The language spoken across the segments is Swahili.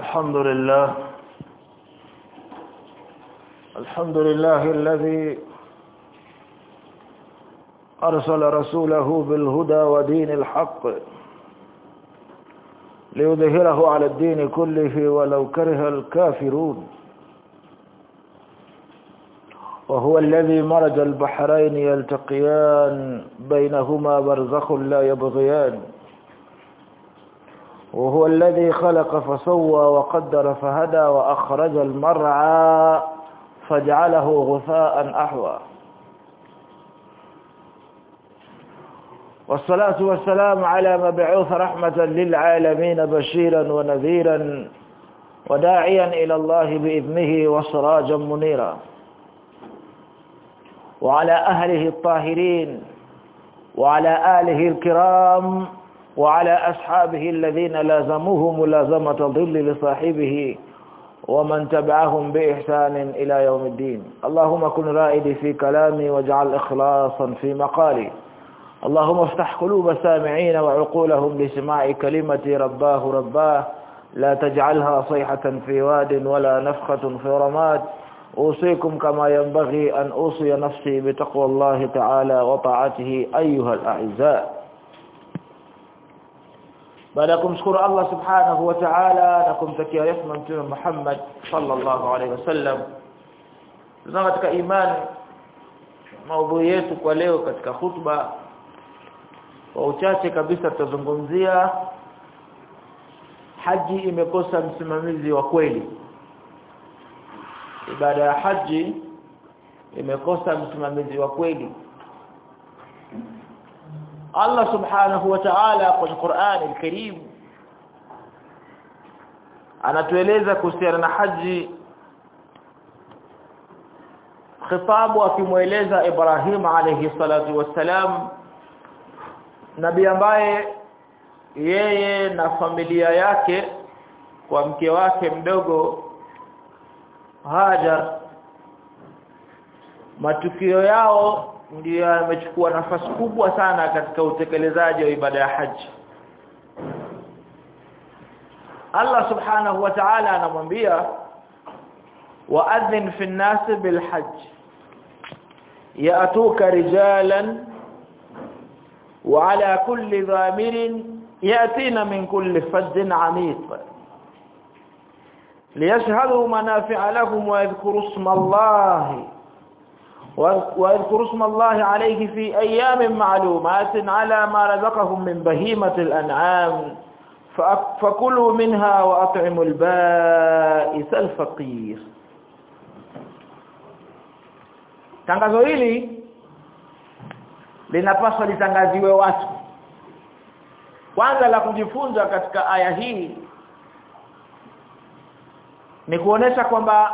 الحمد لله. الحمد لله الذي أرسل رسوله بالهدى ودين الحق ليظهره على الدين كله ولو كره الكافرون. وهو الذي مرج البحرين يلتقيان بينهما برزخ لا يبغيان. وهو الذي خلق فسوى وقدر فهدى وأخرج المرعى فجعله غثاء أحوى. والصلاة والسلام على مبعوث رحمة للعالمين بشيرا ونذيرا وداعيا إلى الله بإذنه وسراجا منيرا. وعلى أهله الطاهرين وعلى آله الكرام وعلى أصحابه الذين لازموه ملازمة ظل لصاحبه ومن تبعهم بإحسان إلى يوم الدين. اللهم كن رائدي في كلامي واجعل إخلاصا في مقالي. اللهم افتح قلوب السامعين وعقولهم لسماع كلمة رباه رباه. لا تجعلها صيحة في واد ولا نفخة في رماد. أوصيكم كما ينبغي أن أوصي نفسي بتقوى الله تعالى وطاعته أيها الأعزاء. Baada ya kumshukuru Allah subhanahu wa ta'ala na kumtakia rehema mtume Muhammad sallallahu alaihi wasallam tunao katika imani maudhui yetu kwa leo katika hutuba kwa uchache kabisa tutazungumzia haji imekosa msimamizi wa kweli. Ibada ya haji imekosa msimamizi wa kweli Allah subhanahu wa ta'ala kwenye Qur'an al-Karim. Anatueleza kuhusiana na haji. Khitabu akimweleza Ibrahim alayhi salatu wassalam. Nabii ambaye yeye na familia yake kwa mke wake mdogo Hajar. Matukio yao ndiyo yamechukua nafasi kubwa sana katika utekelezaji wa ibada ya haji Allah subhanahu wa ta'ala anamwambia wa'adhin fi an-nas bil hajj ya'tuka rijalan wa 'ala kulli dhamirin ya'tina min kulli fajjin 'amiq liyashhadu manafi'a lahum wa yadhkuru isma واذكروا اسم الله عليه في أيام معلومات على ما رزقهم من بهيمة الأنعام فكلوا منها وأطعموا البائس الفقير tangazo hili linapaswa litangaziwe watu kwanza la kujifunza katika aya hii ni kuonesha kwamba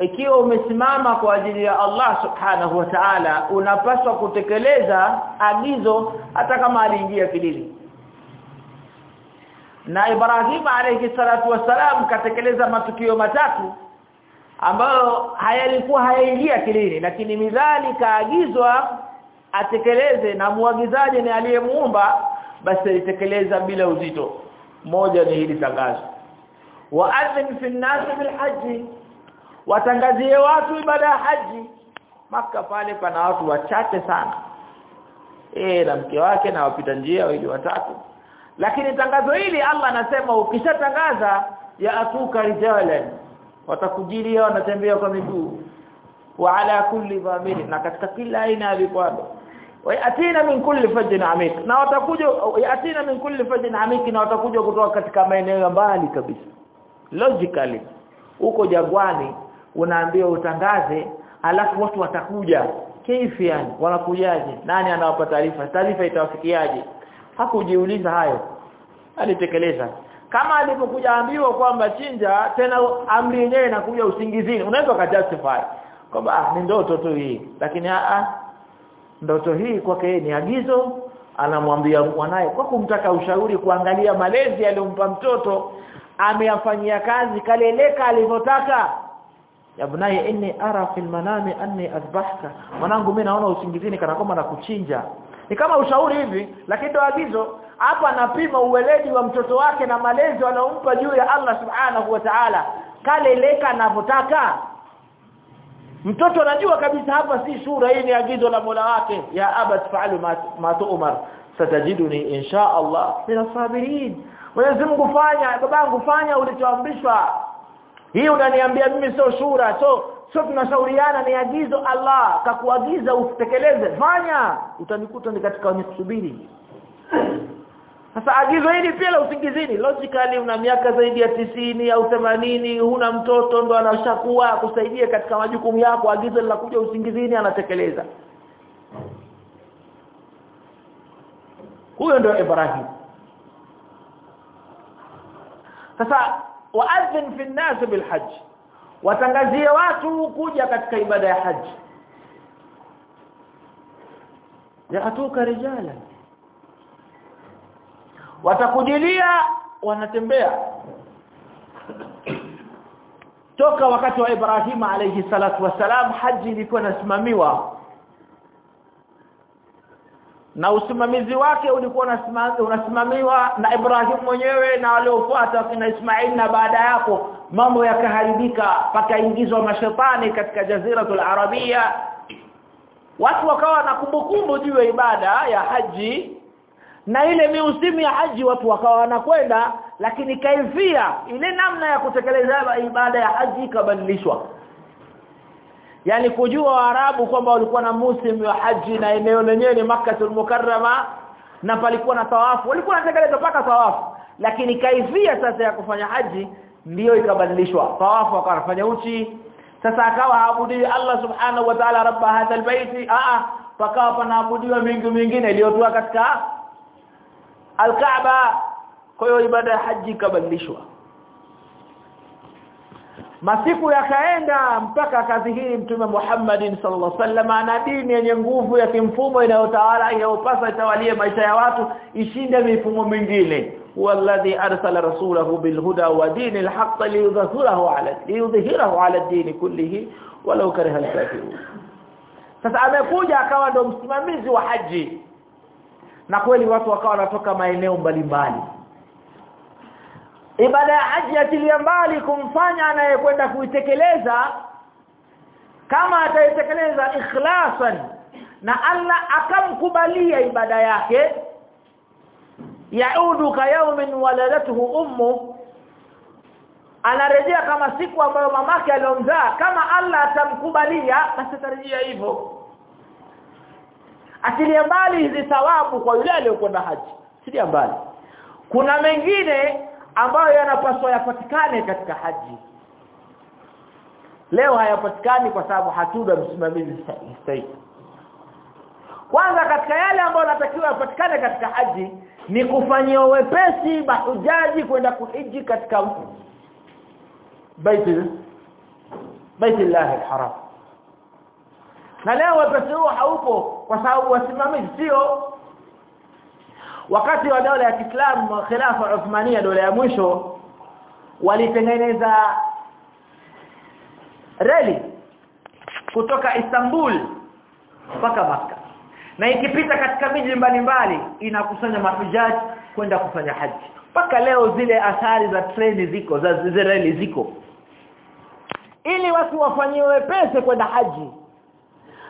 ikiwa umesimama kwa ajili ya Allah subhanahu wa ta'ala unapaswa kutekeleza agizo hata kama aliingia kidini na Ibrahim alayhi salatu wasalam katekeleza matukio matatu ambayo hayalikuwa hayaingia kilini lakini midhali kaagizwa atekeleze na muagizaji ni aliyemuumba basi alitekeleza bila uzito. Moja ni hili tangazo. Wa adhin fi an-nas bil hajj watangazie watu ibada ya haji. Maka pale pana watu wachache sana. Eh na mke wake na wapita njia wili watatu. Lakini tangazo hili Allah anasema ukishatangaza ya atuka rijalan. Watakujilia wanatembea kwa miguu. Wa ala kulli dhamiri na katika kila aina ya vikwado wayatina min kulli fajin amik. Na watakuja yatina min kulli fajin amik na watakuja kutoka katika maeneo ya mbali kabisa. Logically huko jangwani unaambiwa utangaze alafu watu watakuja. Kaifi yani? Wanakujaje? Nani anawapa taarifa? Taarifa itawafikiaje? Hakujiuliza hayo. Alitekeleza. Kama alipokuja ambiwa kwamba chinja tena amri yenyewe inakuja usingizini unaweza ukajustify. Kwamba ah ni ndoto tu hii. Lakini a ndoto hii kwake ni agizo. Anamwambia mwanae kwa kumtaka ushauri kuangalia malezi aliyompa mtoto. Ameyafanyia kazi kaleleka alivyotaka ya bunaye inni ara fil manami anni azbahka mwanangu mimi naona usingizini kana kwamba nakuchinja. Ni kama ushauri hivi lakini ndo agizo. Hapa anapima uweledi wa mtoto wake na malezi anaompa juu ya Allah subhanahu wa ta'ala. Kale leka anavyotaka. Mtoto anajua kabisa hapa si sura hii ni agizo la Mola wake. Ya abat fa'alu ma tu'mar. Satajiduni insha Allah min as-sabirin. Mwenyezi Mungu fanya babangu fanya ulichoamrishwa hii unaniambia mimi sio shura so sio tunashauriana ni agizo Allah kakuagiza usitekeleze. Fanya utanikuta ni katika wenye kusubiri. Sasa agizo hili pia la usingizini logically una miaka zaidi ya tisini au 80 huna mtoto ndo anashakuwa kusaidia katika majukumu yako agizo linakuja usingizini anatekeleza. Huyo ndio Ibrahim. Sasa waadhin fi an-nas bil hajj. Watangazie watu kuja katika ibada ya haji yaatuka rijala watakujilia wanatembea. Toka wakati wa Ibrahima alayhi salatu wasalam haji ilikuwa inasimamiwa na usimamizi wake ulikuwa unasimamiwa na Ibrahim mwenyewe na waliofuata kina Ismail na baada yako mambo yakaharibika pakaingizwa mashetani katika jaziratul arabia. Watu wakawa na kumbukumbu juu ya ibada ya haji na ile miusimu ya haji watu wakawa wanakwenda lakini kaifia ile namna ya kutekeleza ibada ya haji ikabadilishwa yani kujua waarabu kwamba walikuwa na musimu wa haji na eneo lenyewe ni Makkatul Mukarrama na palikuwa na tawafu. Walikuwa wanatekeleza paka tawafu. Lakini kaifia sasa ya kufanya haji ndiyo ikabadilishwa. Tawafu akafanya uchi. Sasa akawa haabudi Allah subhanahu wa ta'ala rabba hadha albayt. A pakawa panaabudiwa mingi mingine iliyotoa katika alkaaba. Kwa hiyo ibada ya haji ikabadilishwa masiku yakaenda mpaka akadhihiri mtume Muhammadin sallallahu alaihi wasallam ana dini yenye nguvu ya kimfumo inayotawala inayopasa itawalie maisha ya watu ishinde mifumo mingine. Walladhi arsala rasulahu bilhuda wa dinil haqq liyudhhirahu ala liyudhhirahu ala ad-din kullihi walau kariha al-kafirun. Sasa amekuja akawa ndo msimamizi wa haji. Na kweli watu wakawa wanatoka maeneo mbalimbali ibada ya haji atilia mbali kumfanya anayekwenda kuitekeleza kama ataitekeleza ikhlasan na Allah akamkubalia ibada yake. Yaudu ka yawmin waladatuhu ummu anarejea kama siku ambayo mamake aliomzaa kama Allah atamkubalia basi atarejea hivyo. Atilia mbali hizi thawabu kwa yule aliyokwenda haji. Silia mbali. Kuna mengine ambayo yanapaswa yapatikane katika haji. Leo hayapatikani kwa sababu hatuna msimamizi stahiki. Kwanza katika yale ambayo natakiwa yapatikane katika haji ni kufanyia wepesi mahujaji kwenda kuhiji katika baiti baiti Allah alharam. Na leo wepesi huo haupo kwa sababu wasimamizi sio wakati wa dola ya Kiislamu khilafa Uthmania dola ya mwisho walitengeneza reli kutoka Istanbul mpaka maka na ikipita katika miji mbalimbali inakusanya mahujaji kwenda kufanya haji. Mpaka leo zile athari za treni ziko za zile reli ziko. Ili watu wafanyiwe pesa kwenda haji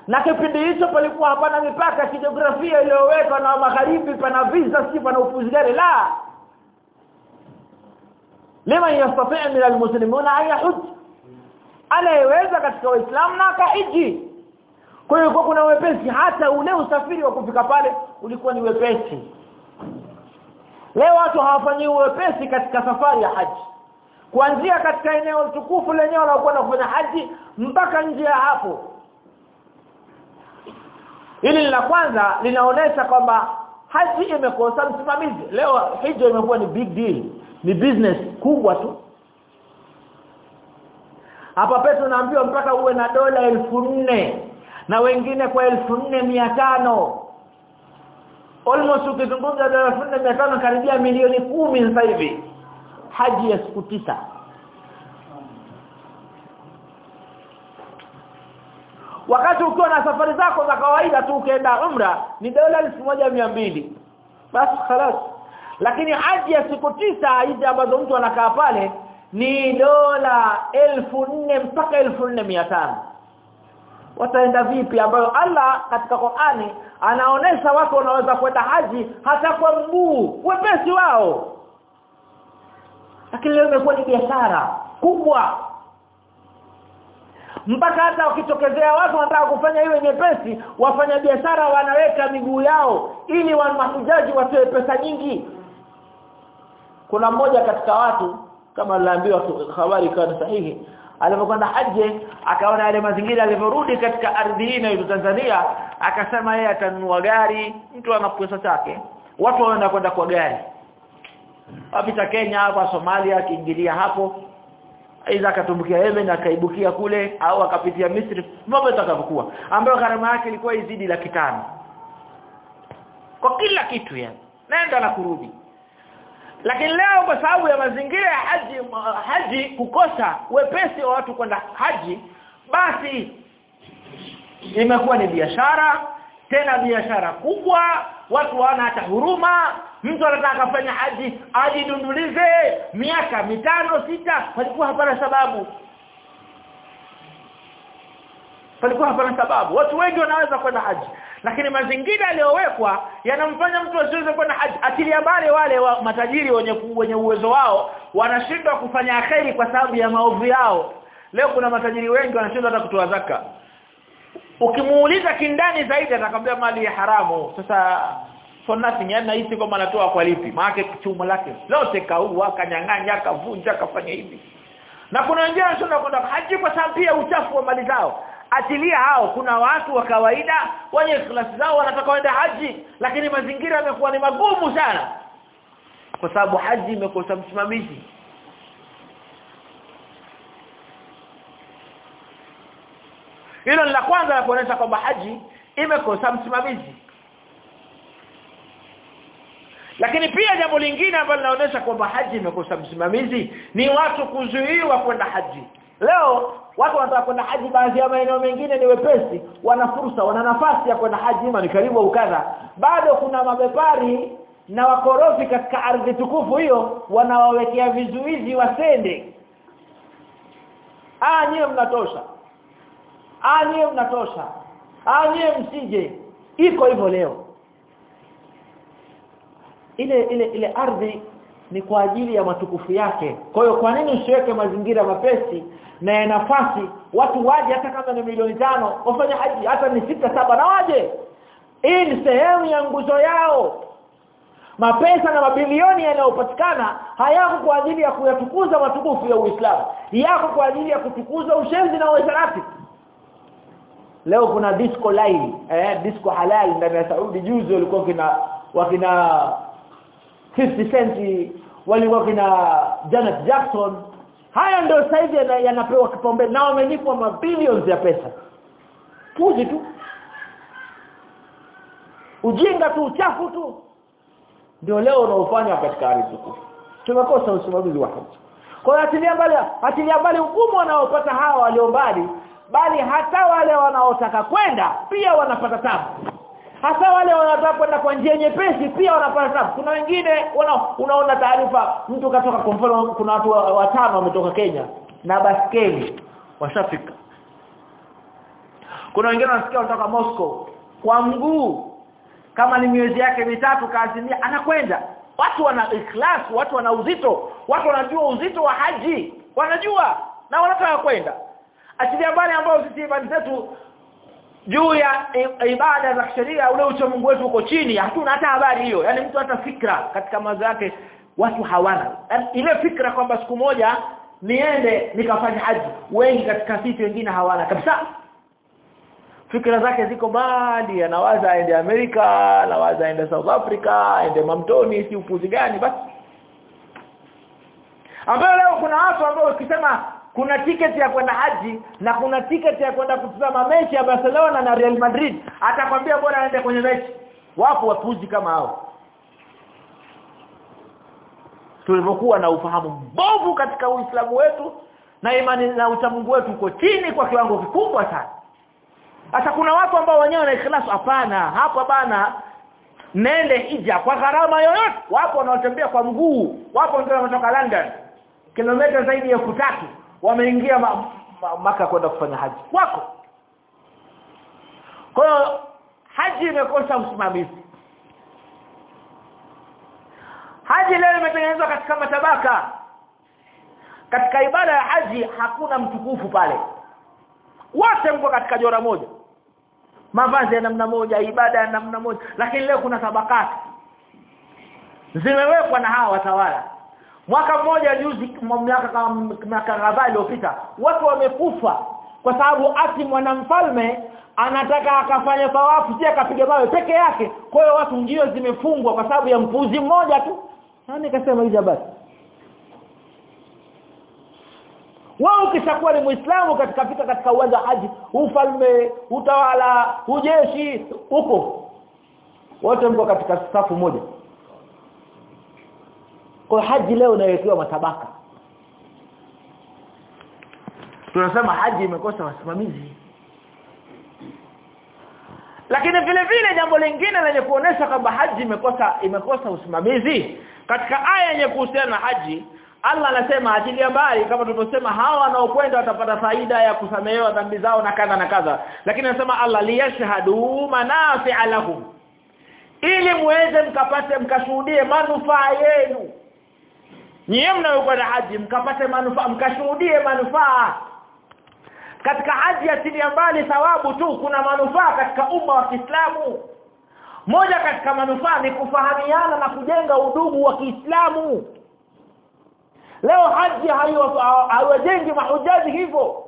na kipindi hicho palikuwa hapana mipaka kijiografia iliyowekwa na magharibi pana visa si pana upuzi la. Lima yastati' min almuslimuna an yahuj anayeweza katika waislamu na kaiji kwa hiyo kuna wepesi hata ule usafiri wa kufika pale ulikuwa ni wepesi. Leo watu hawafanyi wepesi katika safari ya haji. Kuanzia katika eneo tukufu lenyewe la kwenda kufanya haji mpaka nje ya hapo Hili la kwanza linaonesha kwamba haji imekosa msimamizi. Leo hija imekuwa ni big deal, ni business kubwa tu. Hapa pesa unaambiwa mpaka uwe na dola elfu nne na wengine kwa elfu nne mia tano almost ukizungumza dola elfu nne mia tano karibia milioni kumi sasa hivi haji ya siku tisa wakati ukiwa na safari zako za kawaida tu ukienda umra ni dola mbili basi خلاص lakini haji ya siku tisa hizi ambazo mtu anakaa pale ni dola elfu nne mpaka elfu nne mia tano wataenda vipi ambayo Allah katika Qur'ani anaonesha watu wanaweza kwenda haji hata kwa mguu wepesi wao lakini leo imekuwa ni biashara kubwa mpaka hata wakitokezea watu wanataka kufanya iwe nyepesi wafanya biashara wanaweka miguu yao ili wanahujaji watoe pesa nyingi. Kuna mmoja katika watu kama niliambiwa habari kwa sahihi alipokwenda haji akaona yale mazingira alivyorudi katika ardhi hii na Tanzania akasema yeye atanunua gari mtu ana pesa zake watu wanaenda kwenda kwa gari. Apita Kenya hapa Somalia akiingilia hapo aidha akatumbukia Yemen akaibukia kule au akapitia Misri mambo yatakavyokuwa. Ambayo gharama yake ilikuwa izidi laki tano. Kwa kila kitu yani. Nenda na kurudi. Lakini leo kwa sababu ya mazingira ya haji haji kukosa wepesi wa watu kwenda haji basi imekuwa ni biashara tena biashara kubwa watu wana hata huruma. Mtu anataka kufanya haji ajidundulize. Miaka mitano sita palikuwa hapana sababu. Palikuwa hapana sababu. Watu wengi wanaweza kwenda haji. Lakini mazingira yaliyowekwa yanamfanya mtu asiweze kwenda haji. Atilia mbali wale wa matajiri wenye wenye uwezo wao wanashindwa kufanya akheri kwa sababu ya maovu yao. Leo kuna matajiri wengi wanashindwa hata kutoa zaka ukimuuliza kindani zaidi atakwambia mali ya haramu. Sasa for nothing yani hisi kwamba anatoa kwa lipi? Maana kichumo lake lote kaua kanyang'anya kavunja kafanya hivi. Na kuna wengine wanasema kwenda haji kwa sababu pia uchafu wa mali zao. Atilia hao kuna watu wa kawaida wenye klasi zao wanataka waende haji lakini mazingira yamekuwa ni magumu sana. Kwa sababu haji imekosa msimamizi hilo la kwanza la kuonesha kwamba haji imekosa msimamizi. Lakini pia jambo lingine ambalo linaonesha kwamba haji imekosa msimamizi ni watu kuzuiwa kwenda haji. Leo watu wanataka kwenda haji baadhi ya maeneo mengine ni wepesi wana fursa wana nafasi ya kwenda haji ima ni karibu au kadha. Bado kuna mabepari na wakorofi katika ardhi tukufu hiyo wanawawekea vizuizi wasende. Ah nyewe mnatosha ah nyewe mnatosha. Anye msije. Iko hivyo leo. Ile ile ile ardhi ni kwa ajili ya matukufu yake. Kwa hiyo kwa nini usiweke mazingira mapesi na ya nafasi? Watu waje hata kama ni milioni tano wafanye haji hata ni sita saba na waje. Hii ni sehemu ya nguzo yao. Mapesa na mabilioni yanayopatikana hayako kwa ajili ya kuyatukuza matukufu ya Uislamu. Yako kwa ajili ya kutukuza ushenzi na uasharati leo kuna disco line eh disco halal ndani ya Saudi. Juzi walikuwa kina wakina 50 cent walikuwa kina Janet Jackson. Haya ndio sasa yanapewa kipaumbele na wamelipwa mabilioni ya pesa. Puzi tu. Ujinga tu uchafu tu. Ndio leo unaofanya katika ardhi tukufu tumekosa usimamizi wa haki. Kwa hiyo atilia mbali atilia mbali wanaopata hawa walio mbali bali hata wale wanaotaka kwenda pia wanapata tabu. Hasa wale wanataka kwenda kwa njia nyepesi pia wanapata tabu. Kuna wengine wana, unaona taarifa mtu katoka kwa mfano kuna watu watano wametoka Kenya na baskeli washafika. Kuna wengine wanasikia wanatoka Moscow kwa mguu kama ni miezi yake mitatu kaazimia anakwenda. Watu wana ikhlas watu wana uzito watu wanajua uzito wa haji wanajua na wanataka kwenda achilia bali ambao sisi imani zetu juu ya ibada za sheria ule ucha Mungu wetu uko chini hatuna hata habari hiyo. Yani mtu hata fikra katika mawazo yake watu hawana. Ile fikra kwamba siku moja niende nikafanya haji wengi katika sisi wengine hawana kabisa. Fikra zake ziko mbali anawaza aende Amerika anawaza aende South Africa aende Mamtoni si upuzi gani basi. Ambayo leo kuna watu ambao ukisema kuna tiketi ya kwenda haji na kuna tiketi ya kwenda kutazama mechi ya Barcelona na Real Madrid. Atakwambia bora aende kwenye mechi. Wapo wapuzi kama hao. Tulivyokuwa na ufahamu mbovu katika Uislamu wetu na imani na uchamungu wetu uko chini kwa kiwango kikubwa sana. Hata kuna watu ambao wenyewe na ikhlasu hapana hapa bana nende hija kwa gharama yoyote. Wapo wanaotembea kwa mguu wapo ndio wanatoka London. Kilomita zaidi ya tatu wameingia ma, ma, maka kwenda kufanya haji. Wako. Kwa hiyo haji imekosa msimamizi. Haji leo imetengenezwa katika matabaka. Katika ibada ya haji hakuna mtukufu pale. Wote mko katika jora moja. Mavazi ya namna moja ibada ya namna moja. Lakini leo kuna tabakati. Zimewekwa na hawa watawala mwaka mmoja juzi miaka miaka kadhaa iliyopita watu wamekufa kwa sababu ati mwanamfalme anataka akafanya tawafu si akapiga mawe peke yake? Kwa hiyo watu njio zimefungwa kwa sababu ya mpuzi mmoja tu. Nani kasema hivi basi wao ukishakuwa ni muislamu katika fika katika uwanja haji ufalme utawala ujeshi huko wote mko katika safu moja kwa haji leo inawekewa matabaka. Tunasema haji imekosa wasimamizi. Lakini vile vile jambo lingine lenye kuonesha kwamba haji imekosa imekosa usimamizi. Katika aya yenye kuhusiana na haji Allah anasema ajilia mbali. Kama tulivyosema hawa wanaokwenda watapata faida ya kusamehewa dhambi zao na kadha na kadha. Lakini anasema Allah liyashhadu manafi'a lahum. Ili muweze mkapate mkashuhudie manufaa yenu nyie mnayokwenda haji mkapate manufaa mkashuhudie manufaa. Katika haji ya achilia mbali thawabu tu kuna manufaa katika umma wa Kiislamu. Moja katika manufaa ni kufahamiana na kujenga udugu wa Kiislamu. Leo haji haiwajengi mahujaji hivyo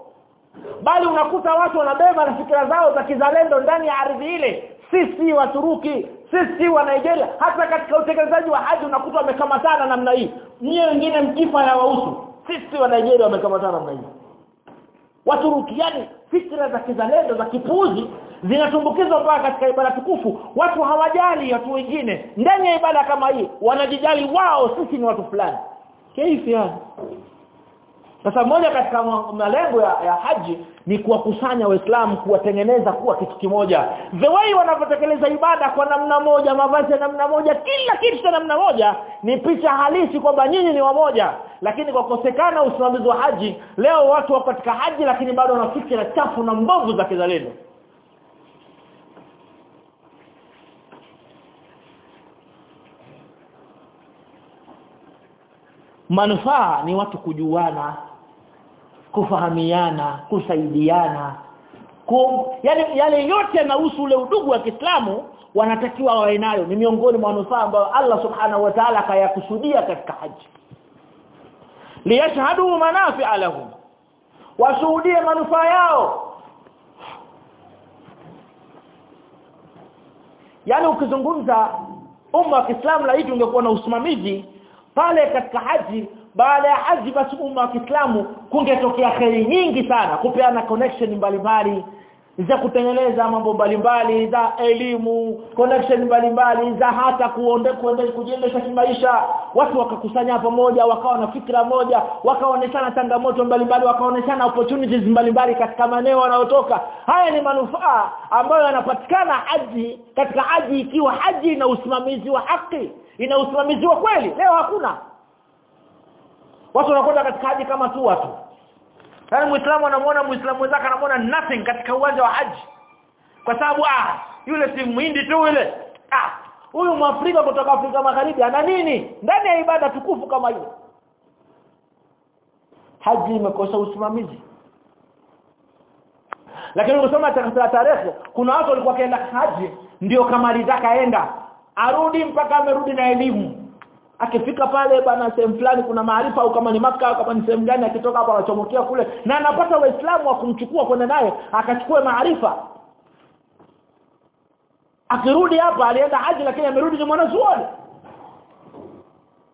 bali unakuta watu wanabeba na fikra zao za kizalendo ndani ya ardhi ile. Sisi wa Turuki sisi wa Nigeria hata katika utekelezaji wa haji unakuta wamekamatana namna hii nyie wengine mkifa na wausu sisi wa Nigeria wamekamatana namna hii Waturukiani fikra za kizalendo za kipuzi zinatumbukizwa mpaka katika ibada tukufu. Watu hawajali watu wengine. Ndani ya ibada kama hii wanajijali wao sisi ni watu fulani. Kaifi yani sasa moja katika malengo ya, ya haji ni kuwakusanya waislamu kuwatengeneza kuwa kitu kimoja. The way wanavyotekeleza ibada kwa namna moja mavazi ya namna moja kila kitu cha namna moja ni picha halisi kwamba nyinyi ni wamoja lakini kwa kosekana usimamizi wa haji leo watu wako katika haji lakini bado wana fikra chafu na mbovu za kizalendo. Manufaa ni watu kujuana kufahamiana kusaidiana. Kum, yani yale yote yanahusu ule udugu wa Kiislamu wanatakiwa wawe nayo. Ni miongoni mwa manufaa ambayo Allah subhanahu wa ta'ala kayakusudia katika haji. Liyashhadu manafi'a lahum. Washuhudie manufaa yao. Yani ukizungumza umma wa Kiislamu laiti ungekuwa na usimamizi pale katika haji baada ya haji basi umma wa Kiislamu kungetokea kheri nyingi sana kupeana connection mbalimbali za kutengeneza mambo mbalimbali za elimu connection mbalimbali za hata kuonde kuende kujiendesha kimaisha. Watu wakakusanya pamoja wakawa na fikra moja wakaoneshana changamoto mbalimbali wakaoneshana opportunities mbalimbali katika maeneo wanayotoka. Haya ni manufaa ambayo yanapatikana haji katika haji ikiwa haji na usimamizi wa haki ina usimamizi wa kweli. Leo hakuna watu wanakwenda katika haji kama tu watu Yaani Muislamu anamuona Muislamu mwenzake anamuona nothing katika uwanja wa haji. Kwa sababu ah yule si muhindi tu yule. Ah huyu mwafrika kutoka Afrika Magharibi ana nini? Ndani ya ibada tukufu kama hiyo. Haji imekosa usimamizi. Lakini ukisoma tarehe kuna watu walikuwa kaenda haji ndio kama litakaenda arudi mpaka amerudi na elimu akifika pale bana sehemu fulani kuna maarifa au kama ni maka au kama ni sehemu gani akitoka hapo anachomokea kule na anapata waislamu wa kumchukua kwenda naye akachukue maarifa. Akirudi hapa alienda haji lakini amerudi ni mwanazuoni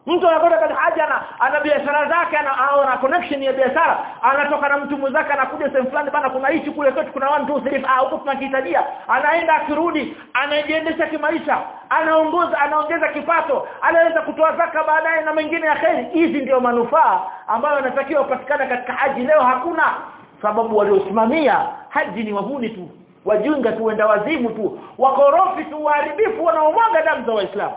mtu anakwenda katika haja ana, ana biashara zake ana, ana connection ya biashara anatoka na mtu mwenzake anakuja sehemu fulani bana kuna hichi kule kwetu kuna 1 2 3 ah huko tunakihitajia. Anaenda akirudi anajiendesha kimaisha anaongoza anaongeza kipato anaweza kutoa zaka baadaye na mengine ya kheri. Hizi ndio manufaa ambayo yanatakiwa kupatikana katika haji. Leo hakuna sababu waliosimamia haji ni wahuni tu wajunga tu wenda wazimu tu wakorofi tu waharibifu wanaomwaga damu za waislamu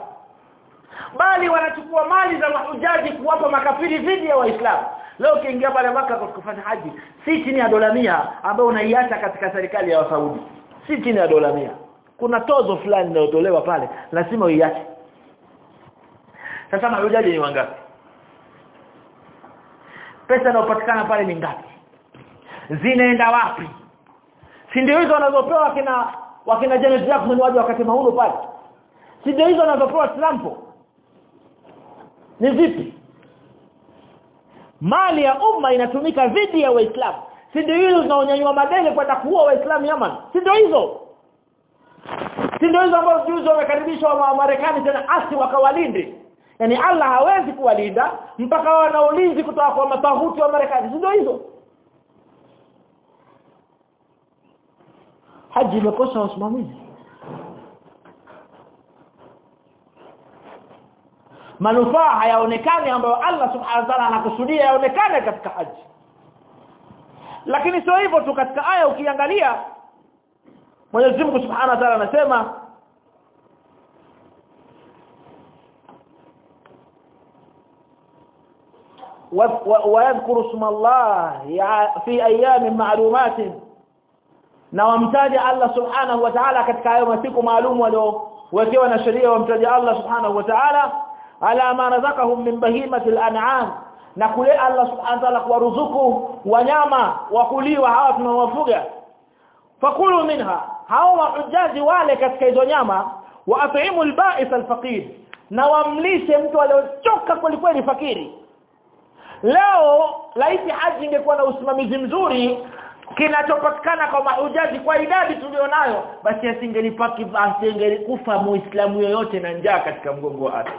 bali wanachukua mali za mahujaji kuwapa makafiri dhidi ya waislamu. Leo ukiingia pale maka kufanya haji si chini ya dola mia ambayo unaiacha katika serikali ya Saudi. Si chini ya dola mia. Kuna tozo fulani inayotolewa pale lazima uiache. Sasa mahujaji ni wangapi? Pesa inayopatikana pale ni ngapi? Zinaenda wapi? Si ndio hizo wanazopewa wakina wakina Janet waje wakati maulo pale? Si ndio hizo wanazopewa slampo ni vipi? Mali ya umma inatumika dhidi ya waislamu. Si ndio hizo zinaonyanyua madeni kwenda kuua waislamu Yaman? Si ndio hizo? Si ndio hizo ambazo juzi wamekaribishwa wa Marekani tena asi wakawalinde? Yani Allah hawezi kuwalinda mpaka wana ulinzi kutoka kwa matahuti wa Marekani. Si ndio hizo? Haji imekosa usimamizi manufaa hayaonekani ambayo Allah subhanahu wa ta'ala anakusudia yaonekane katika haji lakini sio hivyo tu katika aya ukiangalia Mwenyezi Mungu Subhanahu wa Ta'ala anasema ويذكر اسم الله في ايام معلومات na wamtaja Allah subhanahu wa ta'ala katika hayo masiku maalum waliowekewa na sheria wamtaja Allah subhanahu wa ta'ala ala ma razaqahum min bahimatil an'am. Na kule Allah subhanahu wa ta'ala kuwaruzuku wanyama wa kuliwa hawa tunawafuga. Fakulu minha. Hao mahujaji wale katika hizo nyama wa at'imu al-ba'is al-faqir. Na wamlishe mtu aliyochoka kweli fakiri. Leo laiti haji ingekuwa na usimamizi mzuri kinachopatikana kwa mahujaji kwa idadi tulionayo basi asingelipaki asingelikufa muislamu yoyote na njaa katika mgongo wa ardhi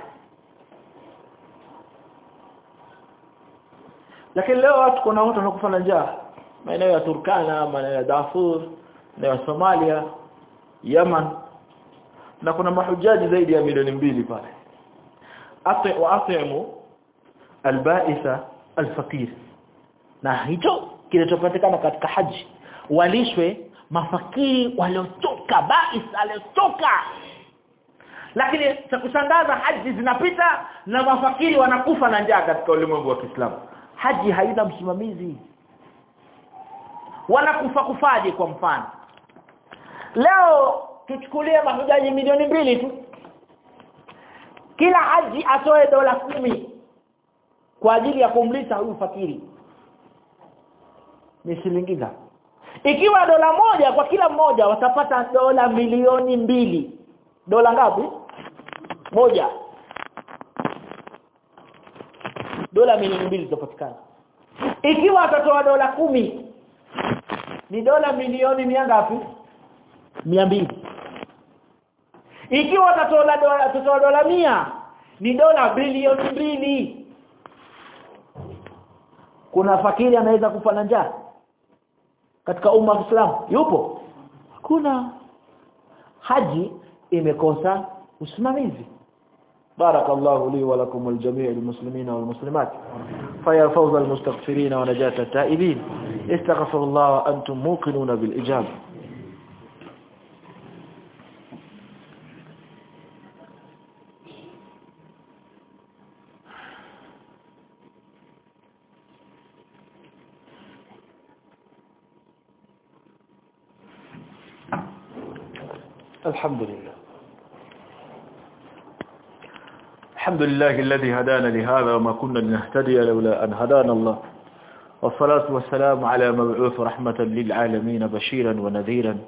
lakini leo watu kuna watu wanakufa na njaa. Maeneo ya Turkana maeneo ya Darfur maeneo ya Somalia Yemen. Na kuna mahujaji zaidi ya milioni mbili pale. Ati wa atimu albaisa alfaqir. Na hicho kinachopatikana katika haji. Walishwe mafakiri waliotoka bais aliotoka. Lakini cha kushangaza haji zinapita na mafakiri wanakufa na njaa katika ulimwengu wa Kiislamu haji haina msimamizi. Wanakufa kufaje kwa mfano. Leo tuchukulie mahujaji milioni mbili tu. Kila haji atoe dola kumi kwa ajili ya kumlisha huyu fakiri. Ni shilingi ikiwa dola moja kwa kila mmoja watapata dola milioni mbili. Dola ngapi? Moja dola milioni mbili zitapatikana ikiwa atatoa dola kumi ni dola milioni mia ngapi? Mbili. Ikiwa atatoa dola atatoa dola mia ni dola bilioni mbili. Kuna fakiri anaweza kufa na njaa katika umma wa Islam yupo. Kuna haji imekosa usimamizi بارك الله لي ولكم والجميع المسلمين والمسلمات. فيا فوز المستغفرين ونجاة التائبين. استغفر الله وأنتم موقنون بالإجابة. الحمد لله. الحمد لله الذي هدانا لهذا وما كنا لنهتدي لولا أن هدانا الله. والصلاة والسلام على مبعوث رحمة للعالمين بشيرا ونذيرا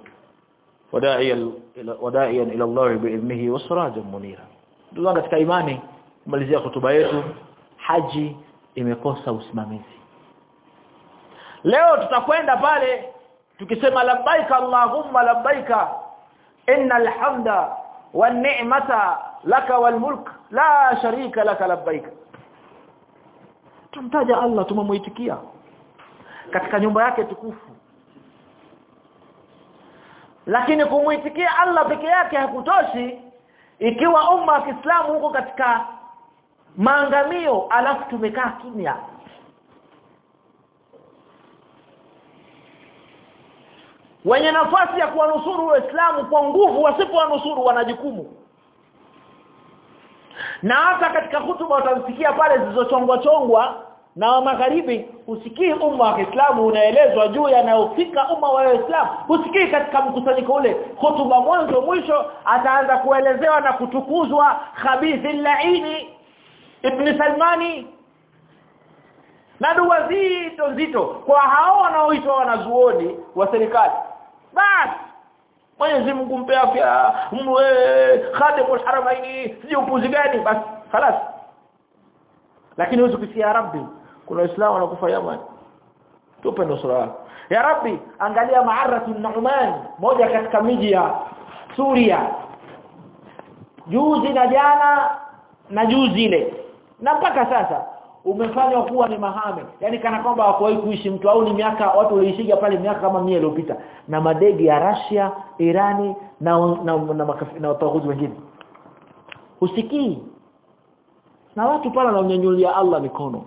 وداعيا إلى الله بإذنه وسراجا منيرا. دوانا تكايماني ماليزيا خطبائيته حجي imekosa usimamizi. Leo tutakwenda pale tukisema labbaika allahumma labbaika innal hamda wan ni'mata laka la sharika laka labbaik tumtaja Allah tumemuitikia katika nyumba yake tukufu. Lakini kumuitikia Allah peke yake hakutoshi. Ikiwa umma wa Kiislamu huko katika maangamio alafu tumekaa kimya. Wenye nafasi ya kuwanusuru waislamu kwa nguvu wasipowanusuru wana jukumu na hata katika hutuba utamsikia pale zilizochongwa chongwa na wa magharibi. Usikii umma wa Kiislamu unaelezwa juu yanayofika umma wa Uislamu usikii katika mkusanyiko ule. Hutuba mwanzo mwisho ataanza kuelezewa na kutukuzwa. Khabithi laini ibn Salmani na dua zito nzito kwa hao wanaoitwa wanazuoni wa serikali. Basi Mwenyezi Mungu mpe afya mwe khadimul haramaini sio upuzi gani basi خلاص lakini huwezi kusikia ya rabbi kuna waislamu wanakufa Yaman tupe nusura ya rabbi angalia maaratu Nu'man moja katika miji ya Suria juzi na jana na juzi ile na mpaka sasa umefanywa kuwa ni mahame. Yani kana kwamba hakuwahi kuishi mtu au ni miaka watu waliishija pale miaka kama 100 iliyopita. Na madege ya Russia Irani na na na, makafi, na wataguzi wengine. Usikii na watu pale wanaonyanyulia Allah mikono.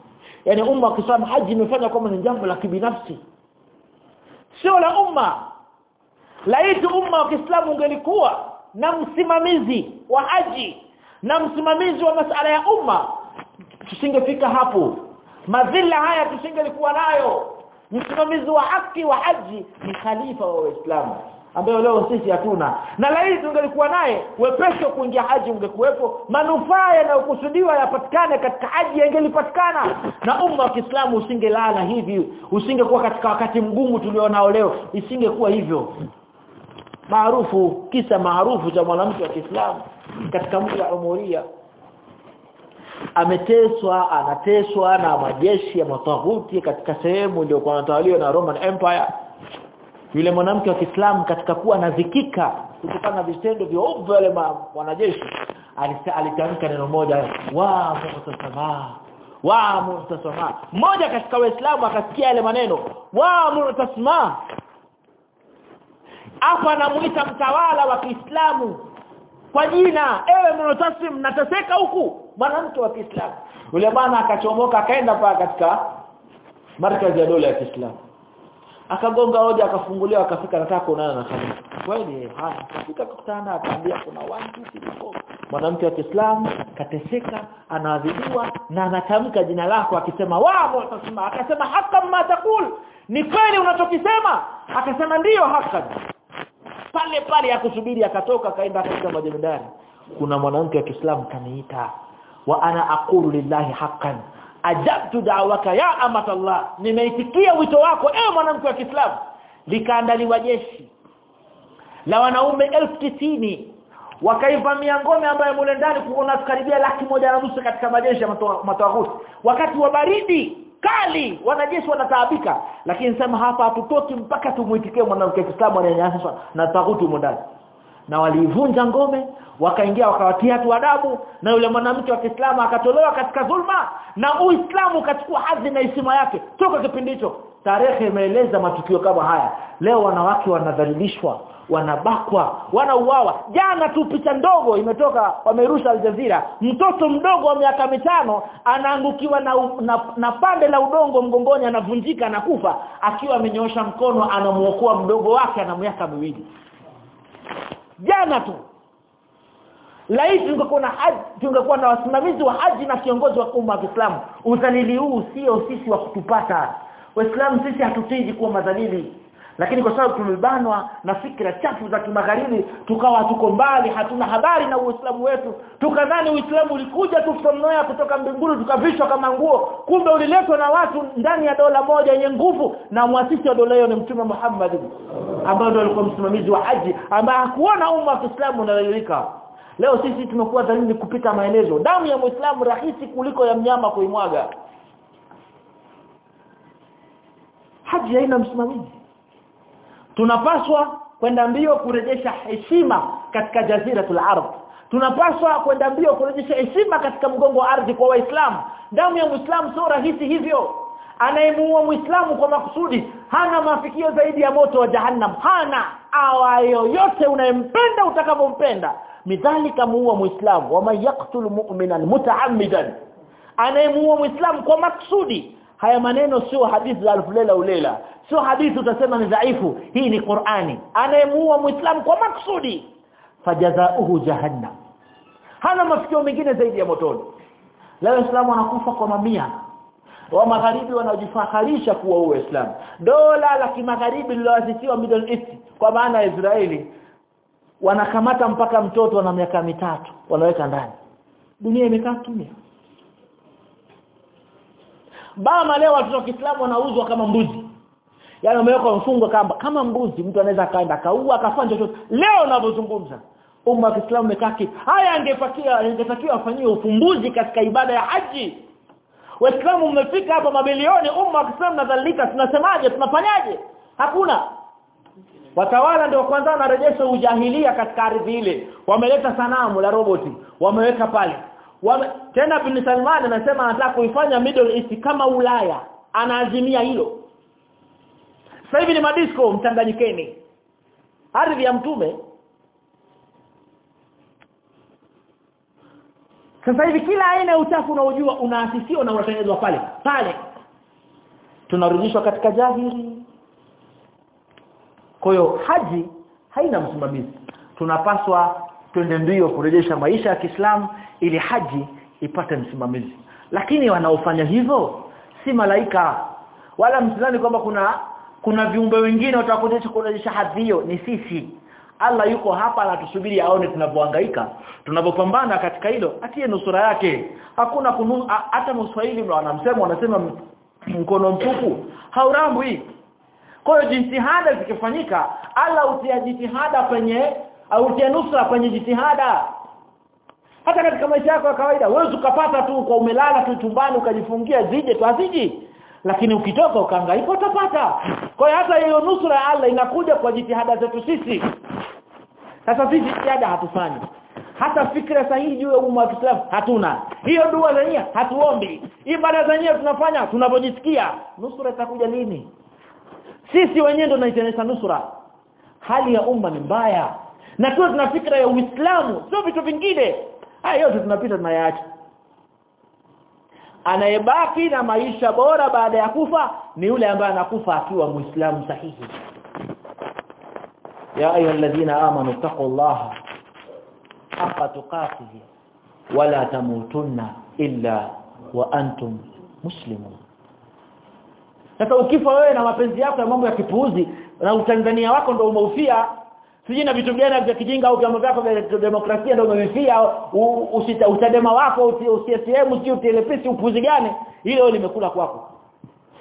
Yani umma kisema haji imefanya kama ni jambo la kibinafsi. Sio la umma. Laiti umma wa Kiislamu ungelikuwa na msimamizi wa haji na msimamizi wa masala ya umma tusingefika hapo. Madhila haya tusingelikuwa nayo. Msimamizi wa haki wa haji ni khalifa wa Uislamu ambayo leo sisi hatuna. Na laiti tungelikuwa naye wepesho kuingia haji ungekuwepo. Manufaa yanayokusudiwa yapatikane katika haji yangelipatikana. Na umma wa Kiislamu usingelala hivi usingekuwa katika wakati mgumu tulionao leo. Isingekuwa hivyo. Maarufu kisa maarufu cha mwanamke wa Kiislamu katika mji wa Umuria ameteswa anateswa na majeshi ya matawuti katika sehemu iliyokuwa natawaliwa na Roman Empire. Yule mwanamke wa Kiislamu katika kuwa nadhikika kutokana na vitendo vya wale wanajeshi alitamka neno moja wa muhtasama wa muhtasama mmoja katika waislamu akasikia yale maneno wa muhtasama hapa anamuita mtawala wa Kiislamu kwa jina ewe mutasim nateseka huku mwanamke wa Kiislamu. Yule bwana akachomoka akaenda pa katika markazi ya dola ya Kiislamu. Akagonga hoja akafunguliwa akafika nataka kuonana na khalifa kweli haya akafika kukutana akaambia kuna watu kiliko mwanamke wa Kiislamu kateseka anaadhibiwa na anatamka jina lako akisema wa muhtasima akasema haka ma takul ni kweli unachokisema? Akasema ndiyo haka pale pale akusubiri akatoka akaenda katika majemedari kuna mwanamke wa Kiislamu kaniita wa ana aqulu lillahi haqqan. Ajabtu da'waka ya amatallah. Nimeitikia wito wako ewe mwanamke wa Kiislamu. Likaandaliwa jeshi la wanaume elfu tisini. Wakaivamia ngome ambayo mule ndani kuna karibia laki moja na nusu katika majeshi ya matawaghuti wakati wa baridi kali wanajeshi wanataabika. Lakini sema hapa hatutoki mpaka tumuitikie mwanamke wa Kiislamu ananyanyaswa na tawaghuti ndani na waliivunja ngome wakaingia wakawatia tu adabu na yule mwanamke wa Kiislamu akatolewa katika dhulma na Uislamu ukachukua hadhi na heshima yake. Toka kipindi hicho tarehe imeeleza matukio kama haya. Leo wanawake wanadhalilishwa wanabakwa wanauawa. Jana tu picha ndogo imetoka wamerusha Aljazira mtoto mdogo wa miaka mitano anaangukiwa na, na, na pande la udongo mgongoni anavunjika na kufa. Akiwa amenyoosha mkono anamuokoa mdogo wake ana miaka miwili jana tu. Laiti tungekuwa na haji tungekuwa na wasimamizi wa haji na kiongozi wa umma wa Kiislamu. Udhalili huu sio sisi wa kutupata. Waislamu sisi hatutiji kuwa madhalili. Lakini kwa sababu tumebanwa na fikra chafu za kimagharibi tukawa tuko mbali hatuna habari na uislamu wetu. Tukadhani uislamu ulikuja tu nowhere kutoka mbinguni tukavishwa kama nguo. Kumbe uliletwa na watu ndani ya dola moja yenye nguvu na muasisi wa dola hiyo ni mtume Muhammad ambaye ndio alikuwa msimamizi wa haji ambaye hakuona umma wa Kiislamu unalilika leo sisi tumekuwa dhalili kupita maelezo. Damu ya muislamu rahisi kuliko ya mnyama kuimwaga. Haji haina msimamizi. Tunapaswa kwenda mbio kurejesha heshima katika jaziratul arab. Tunapaswa kwenda mbio kurejesha heshima katika mgongo wa ardhi kwa waislamu. Damu ya muislamu sio rahisi hivyo anayemuua muislamu kwa makusudi hana mafikio zaidi ya moto wa jahannam. Hana awa yoyote unayempenda utakavompenda midhalika muua muislamu. Wa man yaqtul mu'minan mutaammidan. Anayemuua muislamu kwa makusudi. Haya maneno sio hadithi za alfulela ulela sio hadithi utasema ni dhaifu. Hii ni Qur'ani. Anayemuua muislamu kwa makusudi. Fajazauhu jahannam. Hana mafikio mengine zaidi ya motoni. Leo waislamu anakufa kwa mamia wa magharibi wanaojifaharisha kuwa uislamu dola la kimagharibi liloasisiwa Middle East kwa maana Israeli wanakamata mpaka mtoto na miaka mitatu wanaweka ndani dunia imekaa kimya Bama leo watoto wa Kiislamu wanauzwa kama mbuzi. yani wamewekwa mfungo kamba kama mbuzi mtu anaweza kaenda kaua akafanya chochote. Leo unavyozungumza umma wa Kiislamu umekaa haya angefakia angetakiwa afanyie ufumbuzi katika ibada ya haji. Waislamu mmefika hapa mabilioni umma wa Kiislamu nadhalika tunasemaje tunafanyaje? Hakuna. Watawala ndio kwanza wanarejesha ujahilia katika ardhi ile. Wameleta sanamu la roboti, wameweka pale. Wame, tena bin Salman anasema anataka kuifanya Middle East kama Ulaya anaazimia hilo sasa hivi ni madisco mchanganyikeni ardhi ya mtume sasa hivi kila aina ya uchafu unaojua unaasisiwa na unatengenezwa pale pale. Tunarudishwa katika jahili. Kwa hiyo haji haina msimamizi. Tunapaswa twende ndio kurejesha maisha ya Kiislamu ili haji ipate msimamizi. Lakini wanaofanya hivyo si malaika. Wala msidhani kwamba kuna kuna viumbe wengine watakotesha kurejesha hadhi hiyo. Ni sisi Allah yuko hapa anatusubiri aone tunavyohangaika. Tunavyopambana katika hilo atie nusura yake. Hakuna kunu hata mswahili wanamsema wanasema mkono mtupu haurambwi. Kwa hiyo jitihada zikifanyika Allah utia jitihada penye au utia nusura kwenye jitihada. Hata katika maisha yako ya kawaida wewe ukapata tu kwa umelala tu chumbani ukajifungia zije tu asiji lakini ukitoka ukahangaika utapata. Kwa hiyo hata hiyo nusura ya Allah inakuja kwa jitihada zetu sisi sasa sisi jitihada hatufanyi. Hata fikra sahihi juu ya umma wa Kiislamu hatuna. Hiyo dua zenyewe hatuombi. Ibada zenyewe tunafanya tunapojisikia. Nusura itakuja lini? Sisi wenyewe ndio tunaitengeneza nusura. hali ya umma ni mbaya. Na tuwe tuna fikra ya Uislamu sio vitu vingine. Haya yote tunapita tunayaacha. Anayebaki na maisha bora baada ya kufa ni yule ambaye anakufa akiwa muislamu sahihi ya الذين amanu اتقوا الله حق تقاته ولا تموتن wa antum مسلمون. Sasa ukifa wewe na mapenzi yako ya mambo ya kipuuzi na utanzania wako ndio umeufia siji na vitu gani vya kijinga au vyama vyako vya demokrasia ndio umevifia usita utadema wako CCM si utelepesi upuzi gani hilo limekula kwako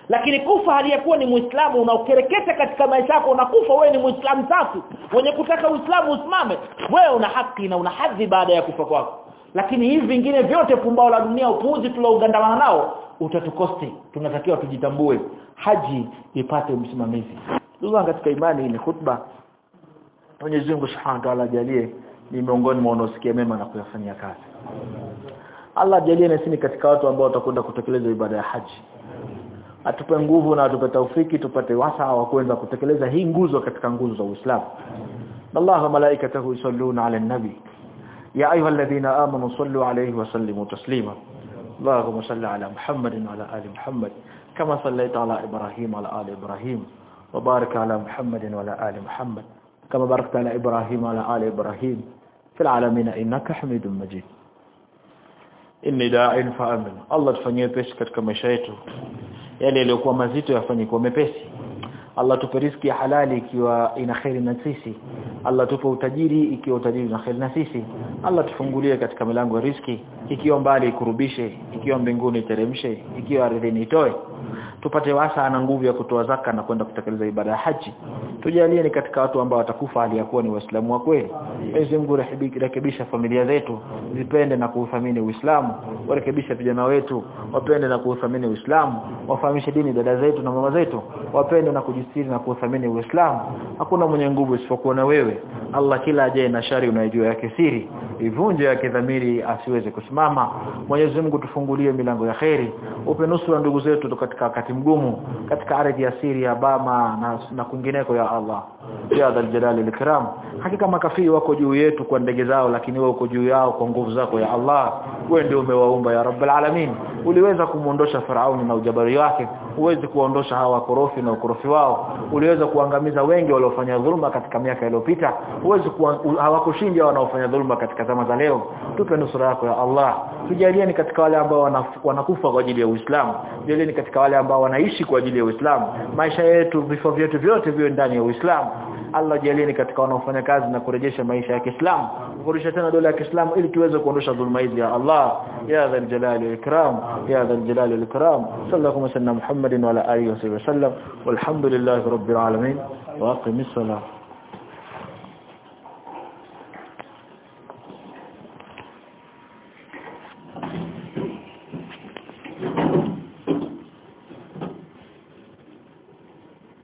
lakini kufa aliyekuwa ni muislamu unaokereketa katika maisha yako unakufa wewe ni muislamu safi. Mwenye kutaka uislamu usimame wewe una haki na una hadhi baada ya kufa kwako. Lakini hivi vingine vyote pumbao la dunia upuuzi tulougandamana nao utatukosti. Tunatakiwa tujitambue. Haji ipate msimamizi ndugu katika imani ni khutba. Mwenyezi Mungu Subhanahu wa Ta'ala ajalie ni miongoni mwa wanaosikia mema na kuyafanyia kazi. Allah ajalie na sisi katika watu ambao watakwenda kutekeleza ibada ya haji. Atupe nguvu na atupe taufiki tupate wasaa wa kuweza kutekeleza hii nguzo katika nguzo za Uislamu. Allah wa malaikatahu yusalluna 'ala an-nabi. Ya ayyuhalladhina amanu sallu 'alayhi wa sallimu taslima. اللهم صل على محمد وعلى ال محمد كما صليت على إبراهيم وعلى ال إبراهيم وبارك على محمد وعلى ال محمد كما باركت على إبراهيم وعلى آل إبراهيم في العالمين إنك حميد مجيد inni da'in fa'amin Allah tufanyie pesi katika maisha yetu. Yale yaliyokuwa mazito yafanye kuwa mepesi Allah tupe riziki halali ikiwa ina khair na sisi. Allah tupe utajiri ikiwa utajiri na khair na sisi. Allah tufungulie katika milango ya riziki. Ikiwa mbali ikurubishe ikiwa mbinguni iteremshe ikiwa ardhini itoe. Tupate wasa na nguvu ya kutoa zaka na kwenda kutekeleza ibada ya haji. Tujalie ni katika watu ambao watakufa hali ya kuwa ni waislamu wa kweli. Mwenyezi Mungu rekebisha familia zetu. Zipende na kuuthamini Uislamu. Warekebisha vijana wetu. Wapende na kuuthamini Uislamu. Wafahamishe dini dada zetu na mama zetu. Wapende na kujistiri na kuuthamini Uislamu hakuna mwenye nguvu isipokuwa na wewe. Allah kila ajaye na shari unayojua yake siri ivunje yake dhamiri asiweze kusimama. Mwenyezi Mungu tufungulie milango ya khairi upe nusura ndugu zetu katika wakati mgumu katika ardhi ya Syria Bama na, na kwingineko ya Allah. Ya dhal jalali likram hakika makafiri wako juu yetu kwa ndege zao lakini wewe uko juu yao kwa nguvu zako ya Allah. Wewe ndio umewaumba ya rabbal alamin. Uliweza kumuondosha Farauni na ujabari wake uweze kuondosha hawa korofi na ukorofi wao uliweza kuangamiza wengi waliofanya dhuluma katika miaka iliyopita. Uweze hawakushinda wanaofanya dhuluma katika zama za leo. Tupe nusura yako ya Allah. Tujalie ni katika wale ambao wanakufa kwa ajili ya Uislamu. Tujalie ni katika wale ambao wanaishi kwa ajili ya Uislamu. Maisha yetu vifo vyetu vyote viwe ndani ya Uislamu. Allah jalie ni katika wanaofanya kazi na kurejesha maisha ya Kiislamu. Kurudisha tena dola ya Kiislamu ili tuweze kuondosha dhulma hizi ya Allah. Ya dhal jalali wal ikram. Ya dhal jalali wal ikram. Sallallahu alaihi wasallam Muhammadin wa ala alihi wa sahbihi لله رب العالمين وأقم الصلاة.